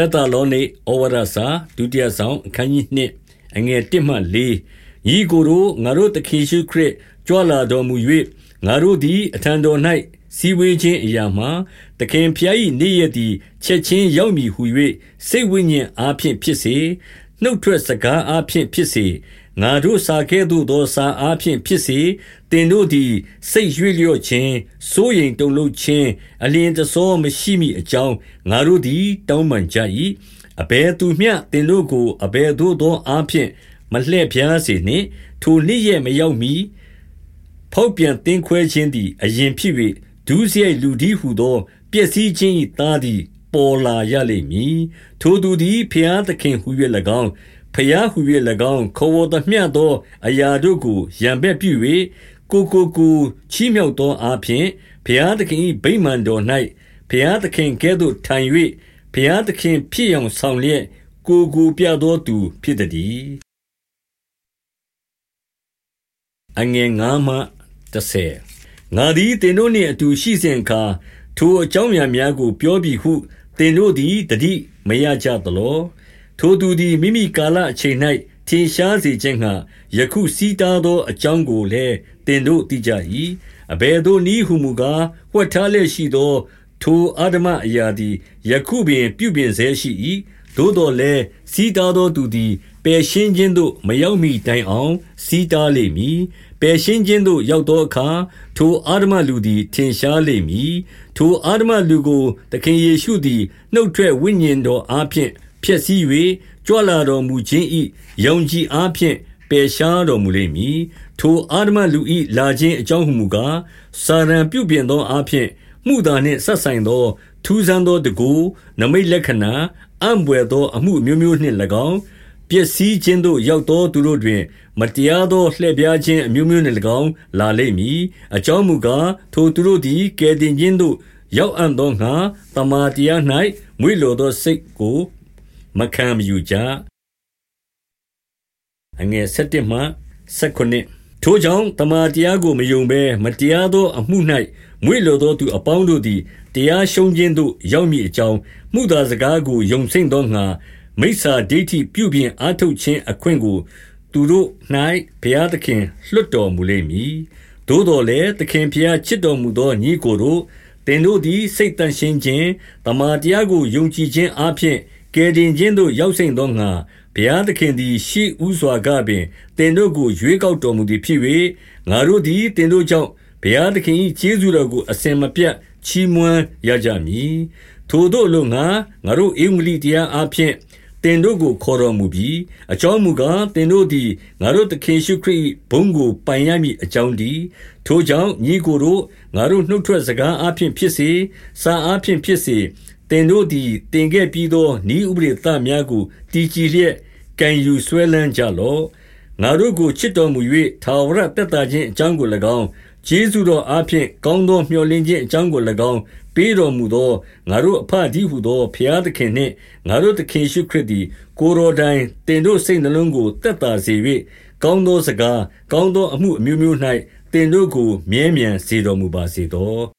သက်သာလောနိဩဝါဒစာဒုတိယဆောင်အခန်းကြီး2အငယ်1မှ4ညီကိုတို့ငါတို့သခင်ရှုခရစ်ကြွလာတော်မူ၍ငါတို့သည်အထံတော်၌စီဝေးခြင်းအရာမှာသခင်ဖျား၏နေ့ရက်သည်ချက်ချင်းရောက်မည်ဟု၍စိတ်ဝိညာဉ်အားဖြင့်ဖြစ်စေ နှုတ်ထွက်စကားအားဖြင့်ဖြစ်စေငါတို့စာကဲ့သို့သောစာအားဖြင့်ဖြစ်စေတင်တို့သည်စိတ်ရွေ့လျော့ခြင်းစိုးရိမ်တုန်လှုပ်ခြင်းအလင်းတဆောမရှိမိအကြောင်းငါတို့သည်တောင်းပန်ကြ၏အဘယ်သူမျှတင်တို့ကိုအဘယ်သို့သောအားဖြင့်မလှည့်ဖြားစေနှင့်ထိုနေ့ရက်မရောက်မီဖောက်ပြန်တင်းခွဲခြင်းသည်အရင်ဖြစ်၍ဒုစရိုက်လူဒီဟုသောပျက်စီးခြင်း၏သားသည် ပေါ်လာရလိမ့်မည်ထိုသူသည်ဖျားသခင်ဟု၍၎င်းဖျားဟု၍၎င်းခေါ်ဝေါ်သမျှသောအရာတို့ကိုရံဘက်ပြု၍ကိုကိုကိုချီးမြှောက်သောအားဖြင့်ဘုရားသခင်၏ဗိမာန်တော်၌ဘုရားသခင်ကဲ့သို့ထိုင်၍ဘုရားသခင်ဖြစ်အောင်ဆောင်လျက်ကိုကိုပြသောသူဖြစ်သည်အငယ်9မှ10ငါသည်သင်တို့နှင့်အတူရှိစဉ်အခါထိုအကြောင်းအရာများကို ပြောပြီဟု သင်တို့သည်တတိမရကြသလောထိုသူသည်မိမိကာလအချိန်၌ထင်ရှားစေခြင်းငှါယခုဆီးတားသောအကြောင်းကိုလည်းသင်တို့သိကြ၏။အဘယ်သို့နည်းဟူမူကား၊ဝှက်ထားလျက်ရှိသော ထိုအဓမ္မအရာသည်ယခုပင်ပြုပြင်ဆဲရှိ၏။ သို့သော်လည်းဆီးတားသောသူသည်ပယ်ရှင်းခြင်းသို့မရောက်မှီတိုင်အောင်ဆီးတားလိမ့်မည်။ပယ်ရှင်းခြင်းသို့ရောက်သောအခါ၊ထိုအဓမ္မလူသည်ထင်ရှားလိမ့်မည်။ထိုအဓမ္မလူကိုသခင်ယေရှုသည်နှုတ်ထွက်ဝိညာဉ်တော်အားဖြင့်ဖျက်ဆီး၍ကြွလာတော်မူခြင်း၏ယုံကြည်အားဖြင့်ပယ်ရှားတော်မူလိမ့်မည်။ထိုအဓမ္မလူ၏လာခြင်းအကြောင်းဟူမူကား၊စာတန်ပြုပြင်သောအားဖြင့် မုသာနှင့်စပ်ဆိုင်သော ထူးဆန်းသောတန်ခိုး၊နိမိတ်လက္ခဏာ၊အံ့ဘွယ်သော အမှုအမျိုးမျိုးနှင့်၎င်း၊ပျက်စီးခြင်းသို့ ရောက်သောသူတို့တွင် မတရားသော လှည့်ဖြားခြင်းအမျိုးမျိုးနှင့်၎င်း လာလိမ့်မည်။အကြောင်းမူကား၊ထိုသူတို့သည် ကယ်တင်ခြင်းသို့ ရောက်အံ့သောငှါ သမ္မာတရား၌မွေ့လျော်သောစိတ်ကို မခံမယူကြ။17မှ19 ထိုကြောင့်တမန်တရားကို မယုံဘဲမတရားသောအမှု၌မွေ့လျော်သောသူအပေါင်းတို့သည် တရားရှုံးခြင်းသို့ ရောက်မည်အကြောင်းမှုသာစကားကို ယုံစိမ့်သောငါမိစ္ဆာဒိဋ္ဌိပြုပြင်အားထုတ်ခြင်းအခွင့်ကို သူတို့၌ဘုရားသခင် လွတ်တော်မူလိမ့်မည် သို့တော်လည်း သခင်ဘုရားချစ်တော်မူသော ညီကိုတို့ သင်တို့သည် စိတ်တန်ရှင်းခြင်းတမာတရားကို ယုံကြည်ခြင်းအပြင် ကယ်တင်ခြင်းသို့ ရောက်စိမ့်သောငါဘုရားသခင်သည် ရှိဥစွာကပင်တင်တို့ကို ရွေးကောက်တော်မူသည်ဖြစ်၍ငါတို့သည်တင်တို့ကြောင့် ဘုရားသခင်၏ကျေးဇူးတော်ကို အစဉ်မပြတ် ချီးမွမ်းရကြမည် ထိုတို့အလို့ငါငါတို့ဧဝံဂေလိတရားအဖျင်တင်တို့ကို ခေါ်တော်မူပြီးအကြောင်းမူကားတင်တို့သည် ငါတို့သခင်ရှုခရစ် ဘုန်းကို ပိုင်ရမည်အကြောင်းဒီထိုကြောင့် ညီကိုတို့ ငါတို့နှုတ်ထွက်စကားအဖျင်ဖြစ်စေ စာအဖျင်ဖြစ်စေ သင်တို့သည်သင်ခဲ့ပြီးသောဤဥပဒေသများကိုတည်ကြည်လျက်ကံယူဆွဲလန်းကြလော့ငါတို့ကိုချစ်တော်မူ၍ထာဝရတက်တာခြင်းအကြောင်းကို၎င်းကျေးဇူးတော်အားဖြင့်ကောင်းသောမျှော်လင့်ခြင်းအကြောင်းကို၎င်းပေးတော်မူသောငါတို့အဖဒီဟုသောဖျားသခင်နှင့်ငါတို့သခင်ရှုခရစ်သည်ကိုတော်တိုင်တင်တို့စိတ်နှလုံးကိုတက်တာစေ၍ကောင်းသောစကားကောင်းသောအမှုအမျိုးမျိုး၌တင်တို့ကိုမြဲမြံစေတော်မူပါစေသော